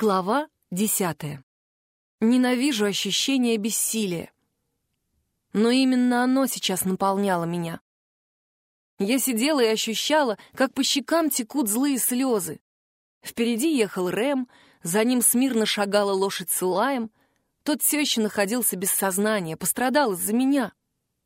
Глава десятая. Ненавижу ощущение бессилия. Но именно оно сейчас наполняло меня. Я сидела и ощущала, как по щекам текут злые слезы. Впереди ехал Рэм, за ним смирно шагала лошадь с Илаем. Тот все еще находился без сознания, пострадал из-за меня.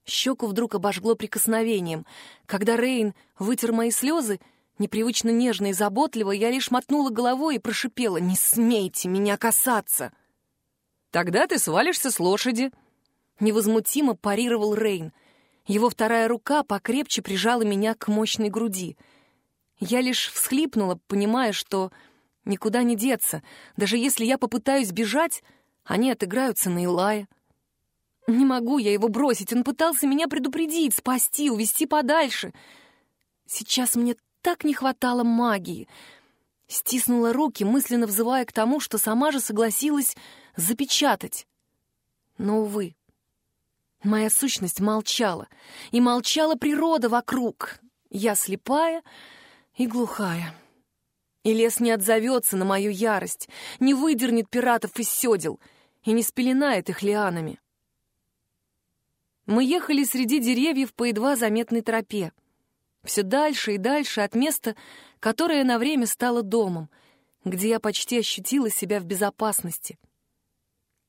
Щеку вдруг обожгло прикосновением. Когда Рейн вытер мои слезы, Непривычно нежно и заботливо я лишь мотнула головой и прошипела «Не смейте меня касаться!» «Тогда ты свалишься с лошади!» Невозмутимо парировал Рейн. Его вторая рука покрепче прижала меня к мощной груди. Я лишь всхлипнула, понимая, что никуда не деться. Даже если я попытаюсь бежать, они отыграются на Илая. Не могу я его бросить, он пытался меня предупредить, спасти, увести подальше. Сейчас мне так не хватало магии. Стиснула руки, мысленно взывая к тому, что сама же согласилась запечатать. Но, увы, моя сущность молчала, и молчала природа вокруг. Я слепая и глухая. И лес не отзовется на мою ярость, не выдернет пиратов из седел и не спеленает их лианами. Мы ехали среди деревьев по едва заметной тропе все дальше и дальше от места, которое на время стало домом, где я почти ощутила себя в безопасности.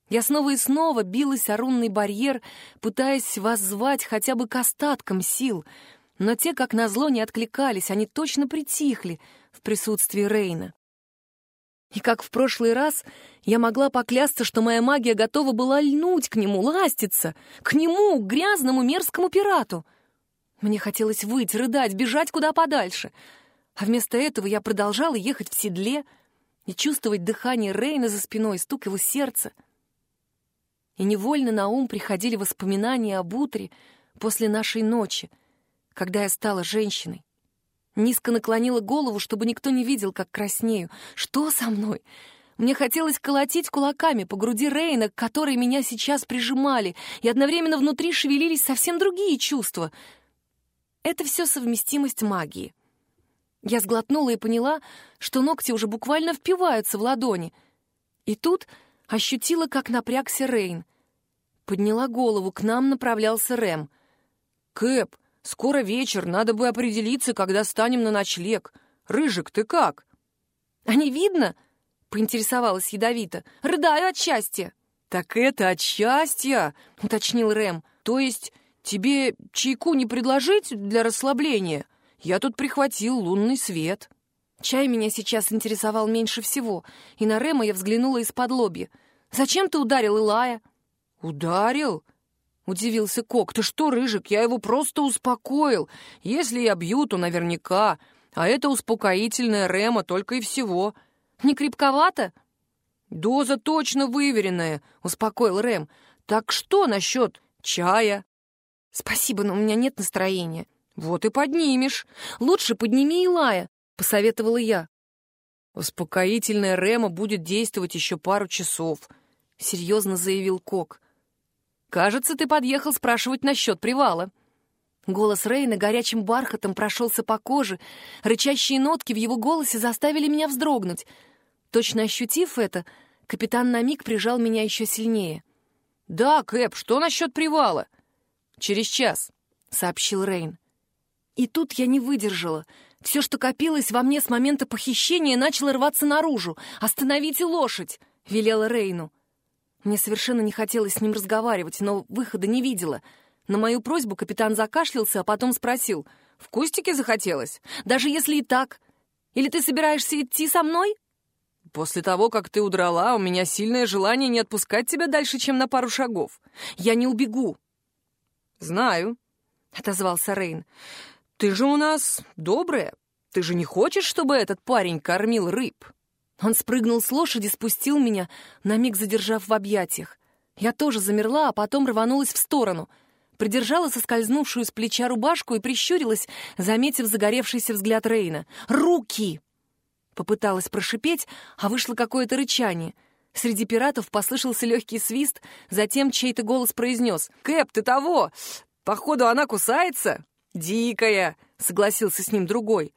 Я снова и снова билась о рунный барьер, пытаясь воззвать хотя бы к остаткам сил, но те, как назло, не откликались, они точно притихли в присутствии Рейна. И как в прошлый раз, я могла поклясться, что моя магия готова была льнуть к нему, ластиться, к нему, грязному мерзкому пирату — мне хотелось выйти, рыдать, бежать куда подальше. А вместо этого я продолжала ехать в седле и чувствовать дыхание Рейна за спиной, стук его сердца. И невольно на ум приходили воспоминания об утре после нашей ночи, когда я стала женщиной. Низко наклонила голову, чтобы никто не видел, как краснею. Что со мной? Мне хотелось колотить кулаками по груди Рейна, которые меня сейчас прижимали, и одновременно внутри шевелились совсем другие чувства — это все совместимость магии. Я сглотнула и поняла, что ногти уже буквально впиваются в ладони. И тут ощутила, как напрягся Рейн. Подняла голову, к нам направлялся Рэм. «Кэп, скоро вечер, надо бы определиться, когда станем на ночлег. Рыжик, ты как?» «А не видно?» — поинтересовалась ядовито. «Рыдаю от счастья». «Так это от счастья?» — уточнил Рэм. «То есть «Тебе чайку не предложить для расслабления? Я тут прихватил лунный свет». Чай меня сейчас интересовал меньше всего, и на Рема я взглянула из-под лобья. «Зачем ты ударил Илая?» «Ударил?» — удивился Кок. «Ты что, Рыжик, я его просто успокоил. Если я бью, то наверняка. А это успокоительное Рема только и всего». «Не крепковато?» «Доза точно выверенная», — успокоил Рэм. «Так что насчет чая?» «Спасибо, но у меня нет настроения». «Вот и поднимешь. Лучше подними Илая», — посоветовала я. «Успокоительная Рема будет действовать еще пару часов», — серьезно заявил Кок. «Кажется, ты подъехал спрашивать насчет привала». Голос Рейна горячим бархатом прошелся по коже, рычащие нотки в его голосе заставили меня вздрогнуть. Точно ощутив это, капитан на миг прижал меня еще сильнее. «Да, Кэп, что насчет привала?» «Через час», — сообщил Рейн. И тут я не выдержала. Все, что копилось во мне с момента похищения, начало рваться наружу. «Остановите лошадь!» — велела Рейну. Мне совершенно не хотелось с ним разговаривать, но выхода не видела. На мою просьбу капитан закашлялся, а потом спросил. «В кустике захотелось? Даже если и так. Или ты собираешься идти со мной?» «После того, как ты удрала, у меня сильное желание не отпускать тебя дальше, чем на пару шагов. Я не убегу. «Знаю», — отозвался Рейн. «Ты же у нас добрая. Ты же не хочешь, чтобы этот парень кормил рыб?» Он спрыгнул с лошади, спустил меня, на миг задержав в объятиях. Я тоже замерла, а потом рванулась в сторону. Придержала соскользнувшую с плеча рубашку и прищурилась, заметив загоревшийся взгляд Рейна. «Руки!» Попыталась прошипеть, а вышло какое-то рычание — Среди пиратов послышался легкий свист, затем чей-то голос произнес «Кэп, ты того! Походу, она кусается?» «Дикая!» — согласился с ним другой.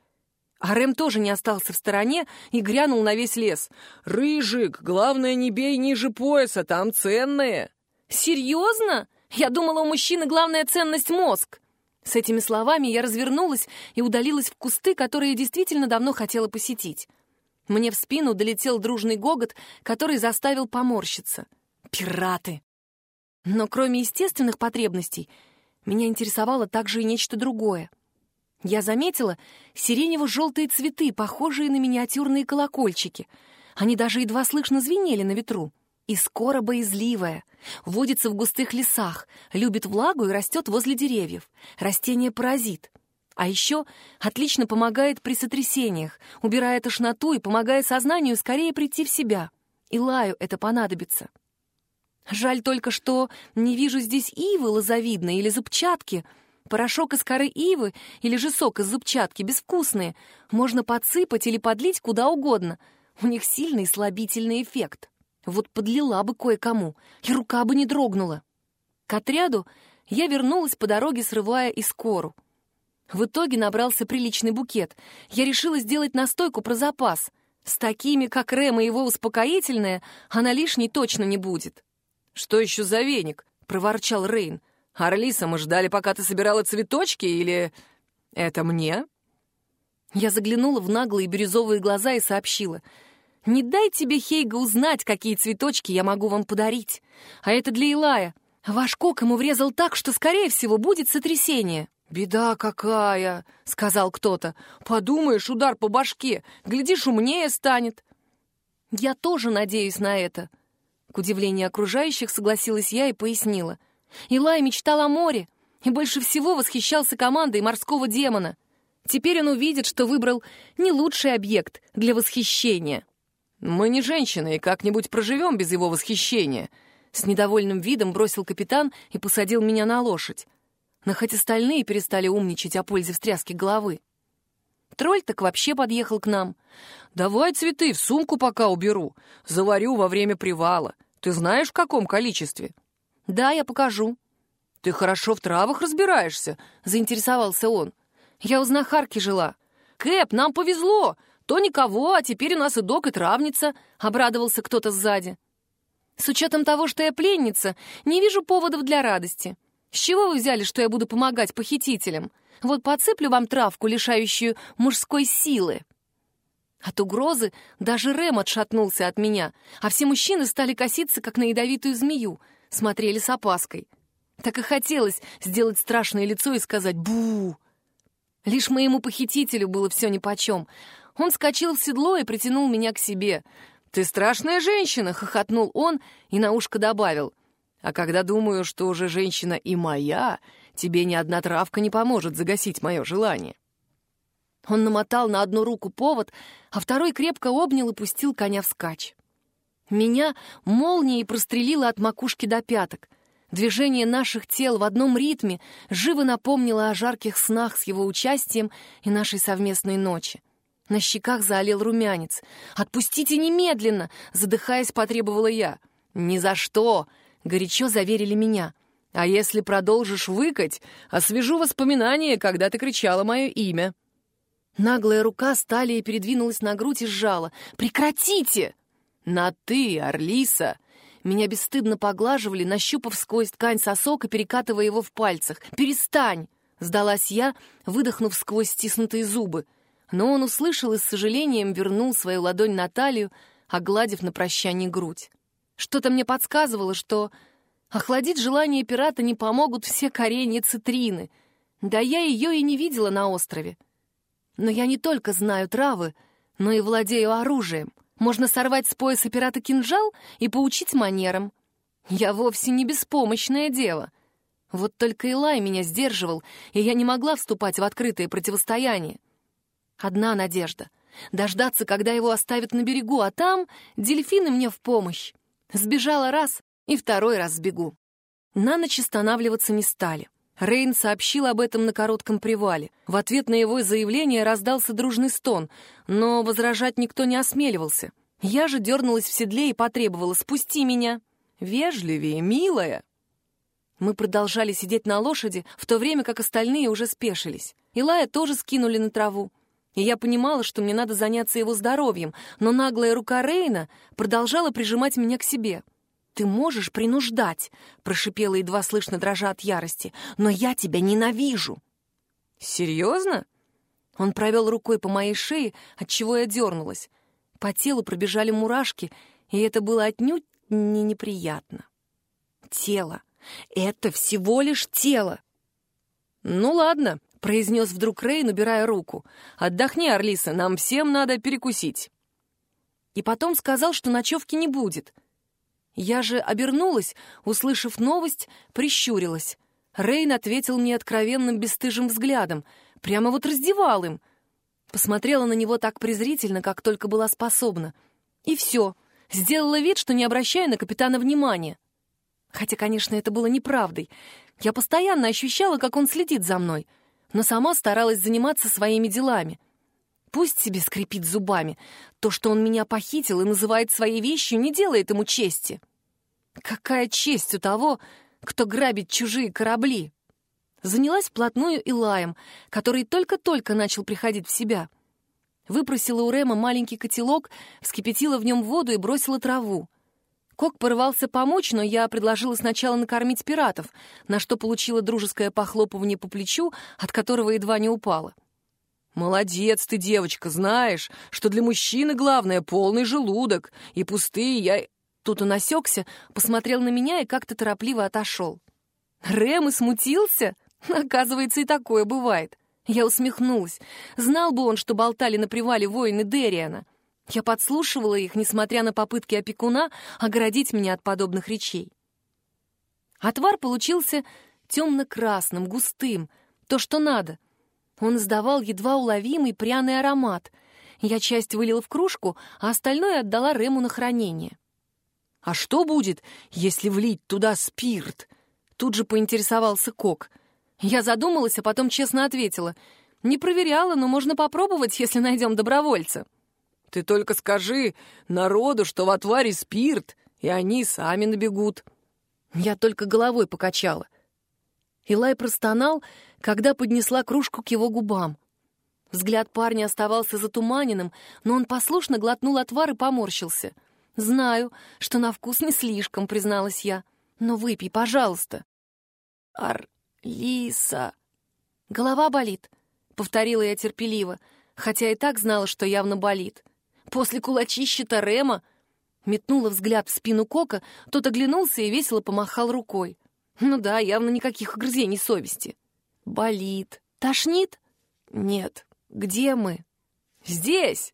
А Рэм тоже не остался в стороне и грянул на весь лес. «Рыжик, главное, не бей ниже пояса, там ценное!» «Серьезно? Я думала, у мужчины главная ценность — мозг!» С этими словами я развернулась и удалилась в кусты, которые действительно давно хотела посетить. Мне в спину долетел дружный гогот, который заставил поморщиться. «Пираты!» Но кроме естественных потребностей, меня интересовало также и нечто другое. Я заметила сиренево-желтые цветы, похожие на миниатюрные колокольчики. Они даже едва слышно звенели на ветру. И скоро боязливая. Водится в густых лесах, любит влагу и растет возле деревьев. Растение-паразит. А еще отлично помогает при сотрясениях, убирая тошноту и помогая сознанию скорее прийти в себя. И лаю это понадобится. Жаль только, что не вижу здесь ивы лозовидной или зубчатки — Порошок из коры ивы или же сок из зубчатки безвкусные. Можно подсыпать или подлить куда угодно. У них сильный слабительный эффект. Вот подлила бы кое-кому, и рука бы не дрогнула. К отряду я вернулась по дороге, срывая из кору. В итоге набрался приличный букет. Я решила сделать настойку про запас. С такими, как Рэм и его успокоительное, она лишней точно не будет. «Что еще за веник?» — проворчал Рейн. «Арлиса, мы ждали, пока ты собирала цветочки, или... Это мне?» Я заглянула в наглые бирюзовые глаза и сообщила. «Не дай тебе, Хейга, узнать, какие цветочки я могу вам подарить. А это для Илая. Ваш кок ему врезал так, что, скорее всего, будет сотрясение». «Беда какая!» — сказал кто-то. «Подумаешь, удар по башке. Глядишь, умнее станет». «Я тоже надеюсь на это». К удивлению окружающих согласилась я и пояснила — Илай мечтал о море и больше всего восхищался командой морского демона. Теперь он увидит, что выбрал не лучший объект для восхищения. «Мы не женщины и как-нибудь проживем без его восхищения», с недовольным видом бросил капитан и посадил меня на лошадь. Но хоть остальные перестали умничать о пользе встряски головы. Тролль так вообще подъехал к нам. «Давай цветы в сумку пока уберу. Заварю во время привала. Ты знаешь, в каком количестве?» «Да, я покажу». «Ты хорошо в травах разбираешься?» — заинтересовался он. «Я у знахарки жила». «Кэп, нам повезло! То никого, а теперь у нас и док, и травница», — обрадовался кто-то сзади. «С учетом того, что я пленница, не вижу поводов для радости. С чего вы взяли, что я буду помогать похитителям? Вот подсыплю вам травку, лишающую мужской силы». От угрозы даже Рэм отшатнулся от меня, а все мужчины стали коситься, как на ядовитую змею — смотрели с опаской. Так и хотелось сделать страшное лицо и сказать «бу». Лишь моему похитителю было все нипочем. Он скочил в седло и притянул меня к себе. «Ты страшная женщина!» — хохотнул он и на ушко добавил. «А когда думаю, что уже женщина и моя, тебе ни одна травка не поможет загасить мое желание». Он намотал на одну руку повод, а второй крепко обнял и пустил коня вскачь. Меня молнией прострелило от макушки до пяток. Движение наших тел в одном ритме живо напомнило о жарких снах с его участием и нашей совместной ночи. На щеках заолел румянец. «Отпустите немедленно!» — задыхаясь, потребовала я. «Ни за что!» — горячо заверили меня. «А если продолжишь выкать, освежу воспоминания, когда ты кричала мое имя». Наглая рука стали передвинулась на грудь и сжала. «Прекратите!» «На «ты», Орлиса!» Меня бесстыдно поглаживали, нащупав сквозь ткань сосок и перекатывая его в пальцах. «Перестань!» — сдалась я, выдохнув сквозь стиснутые зубы. Но он услышал и с сожалением вернул свою ладонь на талию, огладив на прощание грудь. Что-то мне подсказывало, что охладить желание пирата не помогут все коренья цитрины. Да я ее и не видела на острове. Но я не только знаю травы, но и владею оружием. Можно сорвать с пояса пирата кинжал и поучить манерам. Я вовсе не беспомощное дело. Вот только Илай меня сдерживал, и я не могла вступать в открытое противостояние. Одна надежда — дождаться, когда его оставят на берегу, а там дельфины мне в помощь. Сбежала раз и второй раз сбегу. На ночь останавливаться не стали. Рейн сообщил об этом на коротком привале. В ответ на его заявление раздался дружный стон, но возражать никто не осмеливался. Я же дернулась в седле и потребовала «спусти меня». «Вежливее, милая!» Мы продолжали сидеть на лошади, в то время как остальные уже спешились. Илая тоже скинули на траву. И я понимала, что мне надо заняться его здоровьем, но наглая рука Рейна продолжала прижимать меня к себе. «Ты можешь принуждать», — прошипела едва слышно дрожа от ярости, «но я тебя ненавижу». «Серьезно?» Он провел рукой по моей шее, отчего я дернулась. По телу пробежали мурашки, и это было отнюдь не неприятно. Тело. Это всего лишь тело. «Ну ладно», — произнес вдруг Рейн, убирая руку. «Отдохни, Орлиса, нам всем надо перекусить». И потом сказал, что ночевки не будет. Я же обернулась, услышав новость, прищурилась. Рейн ответил мне откровенным бесстыжим взглядом, прямо вот раздевал им. Посмотрела на него так презрительно, как только была способна. И все, сделала вид, что не обращаю на капитана внимания. Хотя, конечно, это было неправдой. Я постоянно ощущала, как он следит за мной, но сама старалась заниматься своими делами. Пусть себе скрипит зубами. То, что он меня похитил и называет своей вещью, не делает ему чести. Какая честь у того, кто грабит чужие корабли? Занялась вплотную Илаем, который только-только начал приходить в себя. Выпросила у Рема маленький котелок, вскипятила в нем воду и бросила траву. Кок порывался помочь, но я предложила сначала накормить пиратов, на что получила дружеское похлопывание по плечу, от которого едва не упала. «Молодец ты, девочка, знаешь, что для мужчины главное — полный желудок, и пустые я...» Тут он осекся, посмотрел на меня и как-то торопливо отошел. Рэм и смутился? Оказывается, и такое бывает. Я усмехнулась. Знал бы он, что болтали на привале воины Дериана — я подслушивала их, несмотря на попытки опекуна оградить меня от подобных речей. Отвар получился темно-красным, густым, то, что надо. Он издавал едва уловимый пряный аромат. Я часть вылила в кружку, а остальное отдала Рему на хранение. «А что будет, если влить туда спирт?» Тут же поинтересовался Кок. Я задумалась, а потом честно ответила. «Не проверяла, но можно попробовать, если найдем добровольца». Ты только скажи народу, что в отваре спирт, и они сами набегут. Я только головой покачала. Илай простонал, когда поднесла кружку к его губам. Взгляд парня оставался затуманенным, но он послушно глотнул отвар и поморщился. «Знаю, что на вкус не слишком», — призналась я. «Но выпей, пожалуйста». «Ар-Лиса...» «Голова болит», — повторила я терпеливо, хотя и так знала, что явно болит. После кулачища Тарема метнула взгляд в спину Кока, тот оглянулся и весело помахал рукой. Ну да, явно никаких огрызений совести. Болит. Тошнит? Нет. Где мы? Здесь!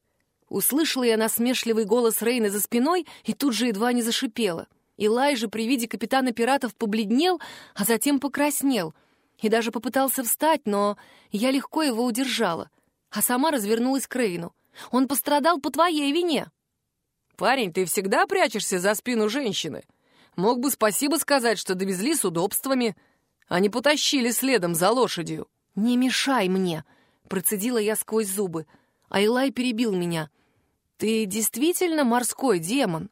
Услышала я насмешливый голос Рейна за спиной и тут же едва не зашипела. Илай же при виде капитана пиратов побледнел, а затем покраснел и даже попытался встать, но я легко его удержала, а сама развернулась к Рейну. Он пострадал по твоей вине». «Парень, ты всегда прячешься за спину женщины. Мог бы спасибо сказать, что довезли с удобствами, а не потащили следом за лошадью». «Не мешай мне», — процедила я сквозь зубы. Айлай перебил меня. «Ты действительно морской демон?»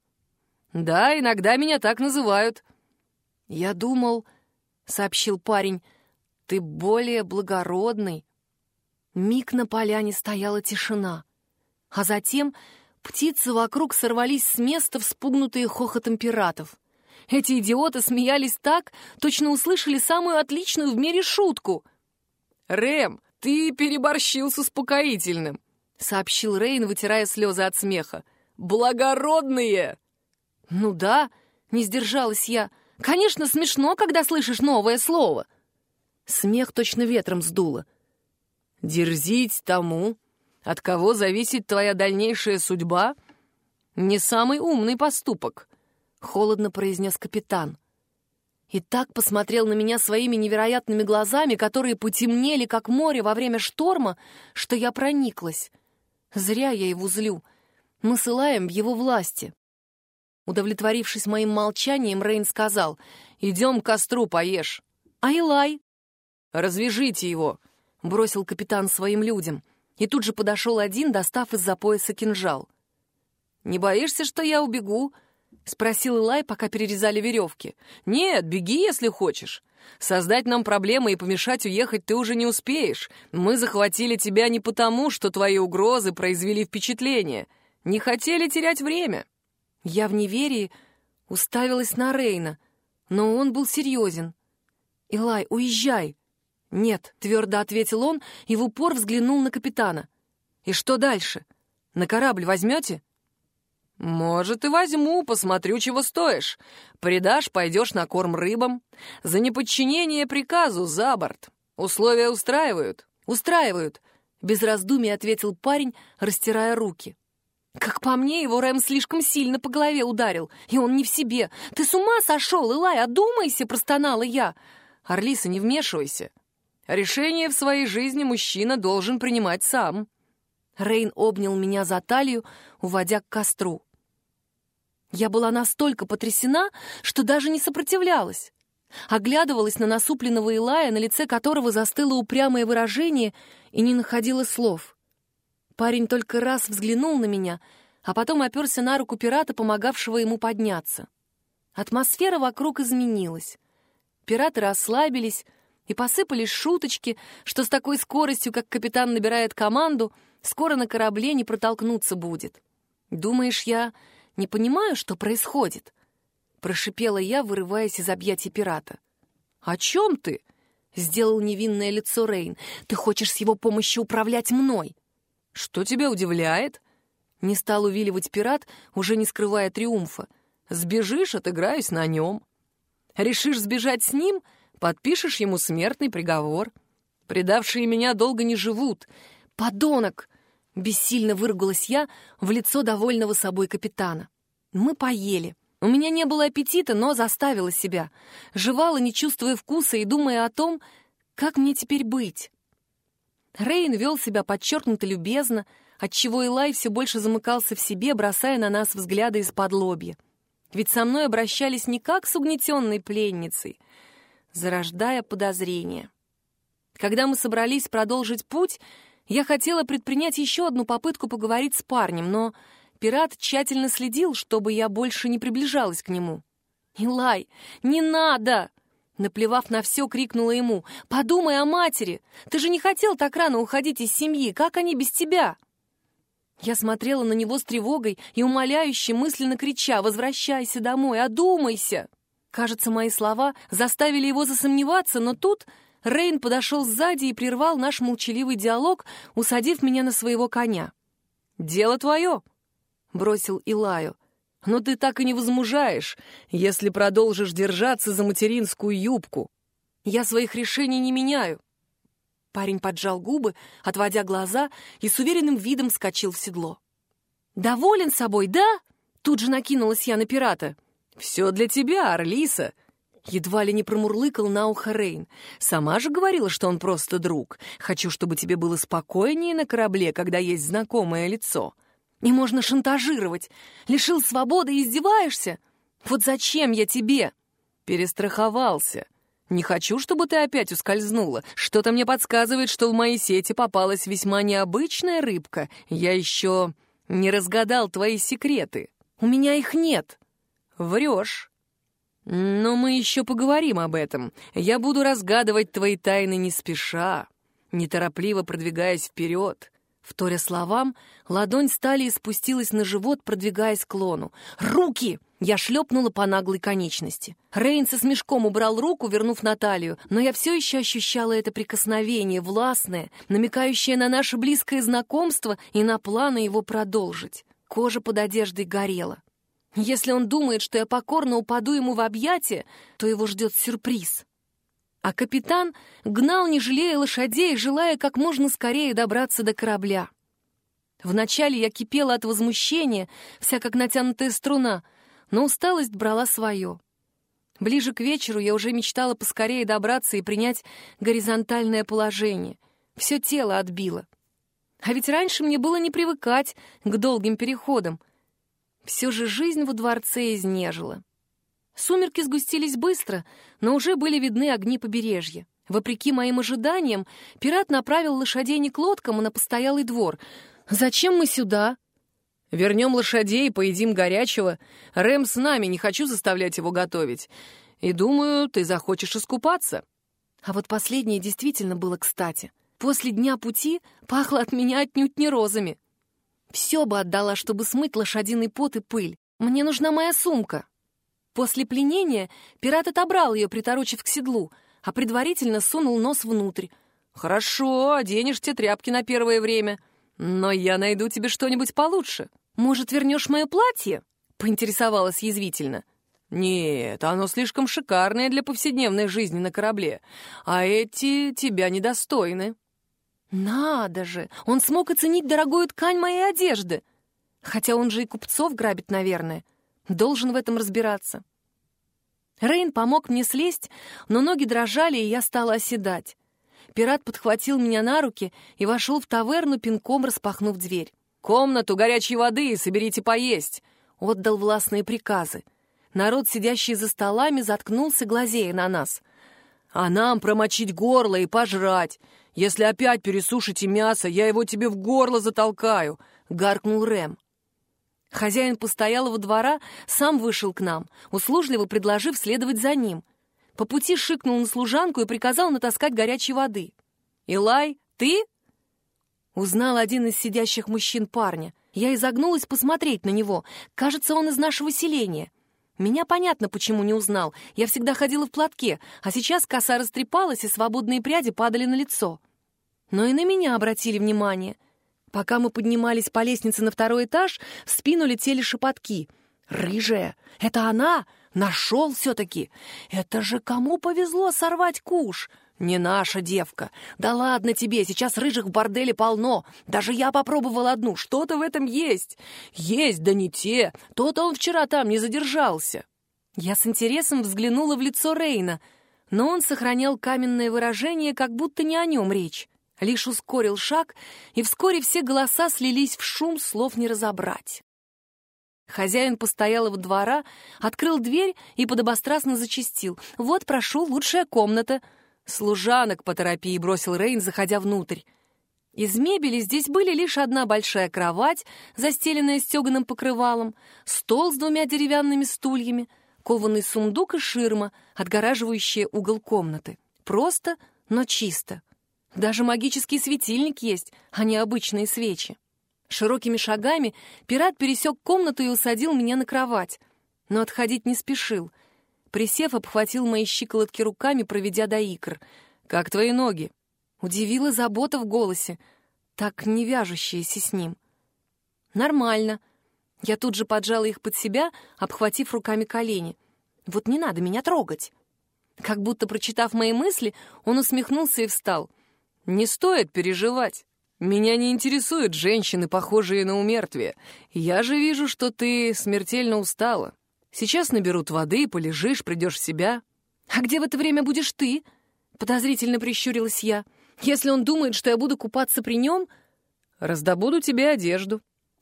«Да, иногда меня так называют». «Я думал», — сообщил парень, — «ты более благородный». Миг на поляне стояла тишина. А затем птицы вокруг сорвались с места, вспугнутые хохотом пиратов. Эти идиоты смеялись так, точно услышали самую отличную в мире шутку. «Рэм, ты переборщил с успокоительным», — сообщил Рейн, вытирая слезы от смеха. «Благородные!» «Ну да», — не сдержалась я. «Конечно, смешно, когда слышишь новое слово». Смех точно ветром сдуло. «Дерзить тому, от кого зависит твоя дальнейшая судьба, не самый умный поступок», — холодно произнес капитан. И так посмотрел на меня своими невероятными глазами, которые потемнели, как море во время шторма, что я прониклась. Зря я его злю. Мы сылаем в его власти. Удовлетворившись моим молчанием, Рейн сказал, «Идем к костру, поешь». «Айлай!» «Развяжите его!» — бросил капитан своим людям — и тут же подошел один, достав из-за пояса кинжал. «Не боишься, что я убегу?» — спросил Илай, пока перерезали веревки. «Нет, беги, если хочешь. Создать нам проблемы и помешать уехать ты уже не успеешь. Мы захватили тебя не потому, что твои угрозы произвели впечатление. Не хотели терять время». Я в неверии уставилась на Рейна, но он был серьезен. «Илай, уезжай!» «Нет», — твердо ответил он и в упор взглянул на капитана. «И что дальше? На корабль возьмете?» «Может, и возьму, посмотрю, чего стоишь. Предашь, пойдешь на корм рыбам. За неподчинение приказу за борт. Условия устраивают?» «Устраивают», — без раздумий ответил парень, растирая руки. «Как по мне, его Рэм слишком сильно по голове ударил, и он не в себе. Ты с ума сошел, Илай, одумайся!» — простонала я. «Орлиса, не вмешивайся. Решение в своей жизни мужчина должен принимать сам». Рейн обнял меня за талию, уводя к костру. Я была настолько потрясена, что даже не сопротивлялась. Оглядывалась на насупленного Илая, на лице которого застыло упрямое выражение, и не находила слов. Парень только раз взглянул на меня, а потом оперся на руку пирата, помогавшего ему подняться. Атмосфера вокруг изменилась. Пираты расслабились, и посыпались шуточки, что с такой скоростью, как капитан набирает команду, скоро на корабле не протолкнуться будет. Думаешь, я не понимаю, что происходит?» Прошипела я, вырываясь из объятий пирата. «О чем ты?» — сделал невинное лицо Рейн. «Ты хочешь с его помощью управлять мной?» «Что тебя удивляет?» Не стал увиливать пират, уже не скрывая триумфа. «Сбежишь, отыграюсь на нем. Решишь сбежать с ним, подпишешь ему смертный приговор. Предавшие меня долго не живут. Подонок!» Бессильно выругалась я в лицо довольного собой капитана. Мы поели. У меня не было аппетита, но заставила себя. Жевала, не чувствуя вкуса и думая о том, как мне теперь быть. Рейн вел себя подчеркнуто любезно, отчего Илай все больше замыкался в себе, бросая на нас взгляды из-под лобья. Ведь со мной обращались не как с угнетенной пленницей, зарождая подозрения. Когда мы собрались продолжить путь, я хотела предпринять еще одну попытку поговорить с парнем, но пират тщательно следил, чтобы я больше не приближалась к нему. «Илай, не надо!» Наплевав на все, крикнула ему. «Подумай о матери! Ты же не хотел так рано уходить из семьи! Как они без тебя?» Я смотрела на него с тревогой и умоляюще мысленно крича «Возвращайся домой, одумайся!» Кажется, мои слова заставили его засомневаться, но тут Рейн подошел сзади и прервал наш молчаливый диалог, усадив меня на своего коня. «Дело твое», — бросил Илаю. «Но ты так и не возмужаешь, если продолжишь держаться за материнскую юбку. Я своих решений не меняю». Парень поджал губы, отводя глаза, и с уверенным видом скочил в седло. «Доволен собой, да?» Тут же накинулась я на пирата. «Все для тебя, Орлиса», Едва ли не промурлыкал на ухо Рейн. «Сама же говорила, что он просто друг. Хочу, чтобы тебе было спокойнее на корабле, когда есть знакомое лицо. И можно шантажировать. Лишил свободы и издеваешься? Вот зачем я тебе?» «Перестраховался. Не хочу, чтобы ты опять ускользнула. Что-то мне подсказывает, что в мои сети попалась весьма необычная рыбка. Я еще не разгадал твои секреты. У меня их нет». «Врешь». Но мы еще поговорим об этом. Я буду разгадывать твои тайны не спеша, неторопливо продвигаясь вперед. Вторя словам, ладонь стали и спустилась на живот, продвигаясь к лону. «Руки!» Я шлепнула по наглой конечности. Рейн со смешком убрал руку, вернув Наталью, но я все еще ощущала это прикосновение, властное, намекающее на наше близкое знакомство и на планы его продолжить. Кожа под одеждой горела. Если он думает, что я покорно упаду ему в объятия, то его ждет сюрприз. А капитан гнал, не жалея лошадей, желая как можно скорее добраться до корабля. Вначале я кипела от возмущения, вся как натянутая струна, но усталость брала свое. Ближе к вечеру я уже мечтала поскорее добраться и принять горизонтальное положение. Все тело отбило. А ведь раньше мне было не привыкать к долгим переходам — все же жизнь во дворце изнежила. Сумерки сгустились быстро, но уже были видны огни побережья. Вопреки моим ожиданиям, пират направил лошадей не к лодкам, а на постоялый двор. «Зачем мы сюда?» Вернем лошадей, поедим горячего. Рэм с нами, не хочу заставлять его готовить. И думаю, ты захочешь искупаться». А вот последнее действительно было кстати. После дня пути пахло от меня отнюдь не розами. Все бы отдала, чтобы смыть лошадиный пот и пыль. Мне нужна моя сумка. После пленения пират отобрал ее, приторочив к седлу, а предварительно сунул нос внутрь. «Хорошо, оденешь те тряпки на первое время, но я найду тебе что-нибудь получше». «Может, вернешь мое платье?» — поинтересовалась язвительно. «Нет, оно слишком шикарное для повседневной жизни на корабле, а эти тебя недостойны». «Надо же! Он смог оценить дорогую ткань моей одежды! Хотя он же и купцов грабит, наверное. Должен в этом разбираться». Рейн помог мне слезть, но ноги дрожали, и я стала оседать. Пират подхватил меня на руки и вошел в таверну, пинком распахнув дверь. «Комнату горячей воды и соберите поесть!» — отдал властные приказы. Народ, сидящий за столами, заткнулся, глазея на нас. «А нам промочить горло и пожрать! Если опять пересушите мясо, я его тебе в горло затолкаю!» — гаркнул Рэм. Хозяин постоялого двора сам вышел к нам, услужливо предложив следовать за ним. По пути шикнул на служанку и приказал натаскать горячей воды. «Илай, ты?» Узнал один из сидящих мужчин парня. Я изогнулась посмотреть на него. Кажется, он из нашего селения. Меня понятно, почему не узнал. Я всегда ходила в платке, а сейчас коса растрепалась, и свободные пряди падали на лицо. Но и на меня обратили внимание. Пока мы поднимались по лестнице на второй этаж, в спину летели шепотки. «Рыжая! Это она! Нашел все-таки! Это же кому повезло сорвать куш!» «Не наша девка. Да ладно тебе, сейчас рыжих в борделе полно. Даже я попробовал одну. Что-то в этом есть. Есть, да не те. То-то он вчера там не задержался». Я с интересом взглянула в лицо Рейна, но он сохранял каменное выражение, как будто не о нем речь. Лишь ускорил шаг, и вскоре все голоса слились в шум, слов не разобрать. Хозяин постоялого двора открыл дверь и подобострастно зачастил. «Вот, прошу, лучшая комната». «Служанок поторопи», — бросил Рейн, заходя внутрь. Из мебели здесь были лишь одна большая кровать, застеленная стеганым покрывалом, стол с двумя деревянными стульями, кованый сундук и ширма, отгораживающая угол комнаты. Просто, но чисто. Даже магический светильник есть, а не обычные свечи. Широкими шагами пират пересек комнату и усадил меня на кровать, но отходить не спешил — Присев, обхватил мои щиколотки руками, проведя до икр. «Как твои ноги?» Удивила забота в голосе, так не вяжущаяся с ним. «Нормально». Я тут же поджала их под себя, обхватив руками колени. «Вот не надо меня трогать». Как будто, прочитав мои мысли, он усмехнулся и встал. «Не стоит переживать. Меня не интересуют женщины, похожие на умертвие. Я же вижу, что ты смертельно устала. Сейчас наберут воды, полежишь, придешь в себя. А где в это время будешь ты? Подозрительно прищурилась я. Если он думает, что я буду купаться при нем, раздобуду тебе одежду.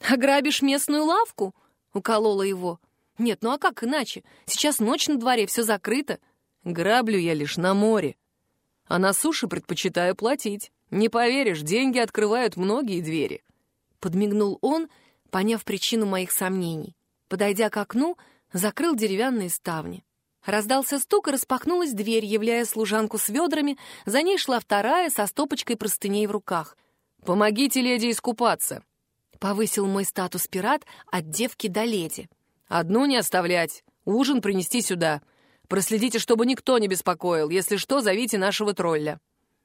Ограбишь местную лавку? Уколола его. Нет, ну а как иначе? Сейчас ночь на дворе, все закрыто. Граблю я лишь на море. А на суше предпочитаю платить. Не поверишь, деньги открывают многие двери. Подмигнул он, поняв причину моих сомнений. Подойдя к окну, закрыл деревянные ставни. Раздался стук, и распахнулась дверь, являя служанку с ведрами, за ней шла вторая со стопочкой простыней в руках. «Помогите леди искупаться!» Повысил мой статус пират от девки до леди. «Одну не оставлять, ужин принести сюда. Проследите, чтобы никто не беспокоил. Если что, зовите нашего тролля».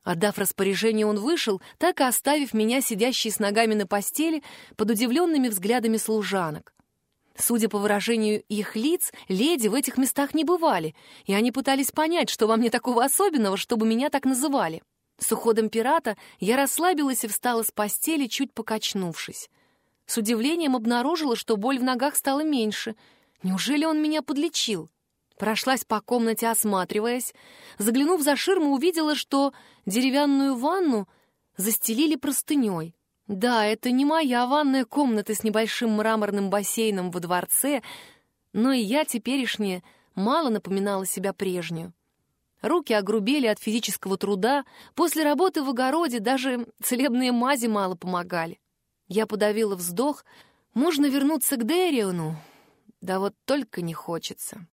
Отдав распоряжение, он вышел, так и оставив меня сидящей с ногами на постели под удивленными взглядами служанок. Судя по выражению их лиц, леди в этих местах не бывали, и они пытались понять, что во мне такого особенного, чтобы меня так называли. С уходом пирата я расслабилась и встала с постели, чуть покачнувшись. С удивлением обнаружила, что боль в ногах стала меньше. Неужели он меня подлечил? Прошлась по комнате, осматриваясь. Заглянув за ширму, увидела, что деревянную ванну застелили простыней. Да, это не моя ванная комната с небольшим мраморным бассейном во дворце, но и я теперешняя мало напоминала себя прежнюю. Руки огрубели от физического труда, после работы в огороде даже целебные мази мало помогали. Я подавила вздох, Можно вернуться к Дэриону, да вот только не хочется.